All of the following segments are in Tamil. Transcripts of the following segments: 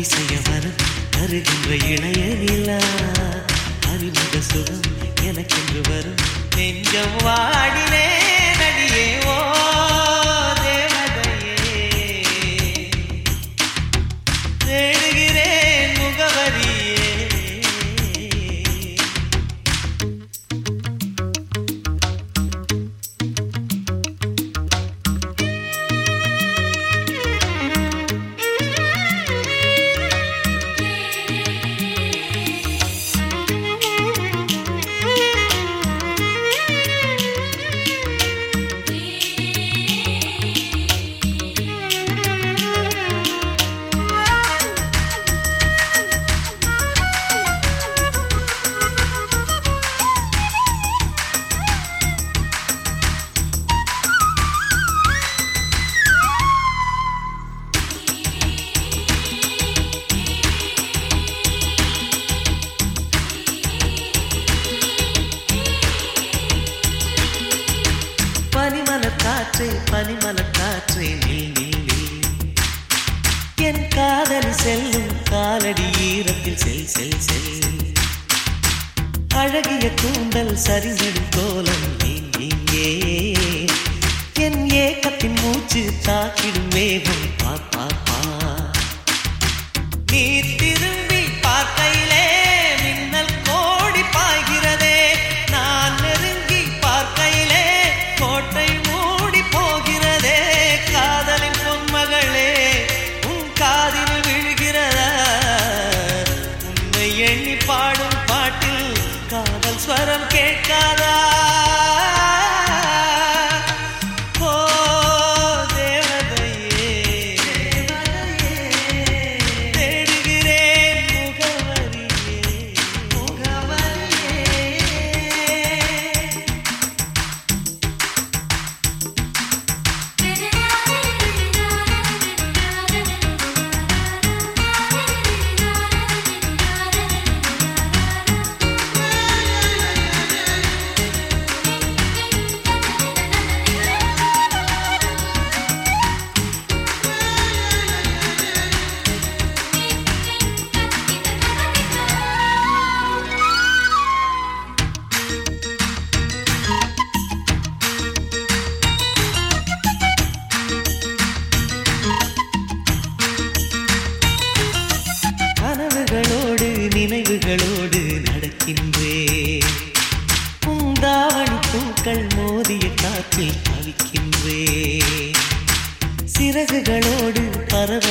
அதிசய வரம் தருகின்ற இணைய நிலா. அறிமுக சுகம் எனக்கென்று வரும். நெஞ்சம் வாடி காற்றே பனிமலர் காற்றே நில் நில் நில் என் காதலி செல்லும் காலடி ஈரத்தில் செல் செல் செல். அழகிய கூந்தல் சரிந்திடும் கோலம் நீங்கே என் ஏக்கத்தின் மூச்சு தாக்கிடும் வேகம் பா பா பா. உன்னை பாடும் பாட்டில் காதல் ஸ்வரம் கேட்காதா? நடக்கின்றேன் பூந்தாவணி பூக்கள் மோதிய காற்றில் தவிக்கின்றேன் சிறகுகளோடு பறவைகளோடு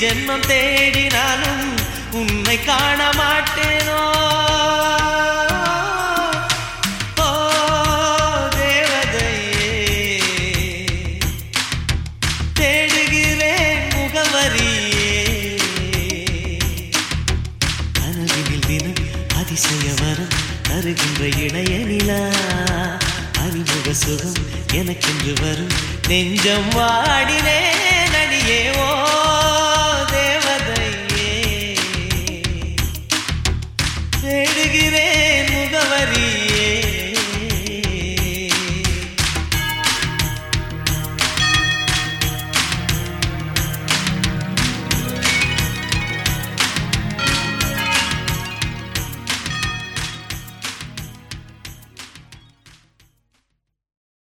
ஜென்மம் தேடினாலும் உன்னை காண மாட்டேனோ ஓ தேவதையே தேடுகிறேன் முகவரியே. கனவினில் தினம் அதிசய வரம் தருகின்ற இணைய நிலா அறிமுக சுகம் எனக்கென்று வரும். நெஞ்சம் வாடினே நடியே ஓ ఏడుగిరే ముగవరి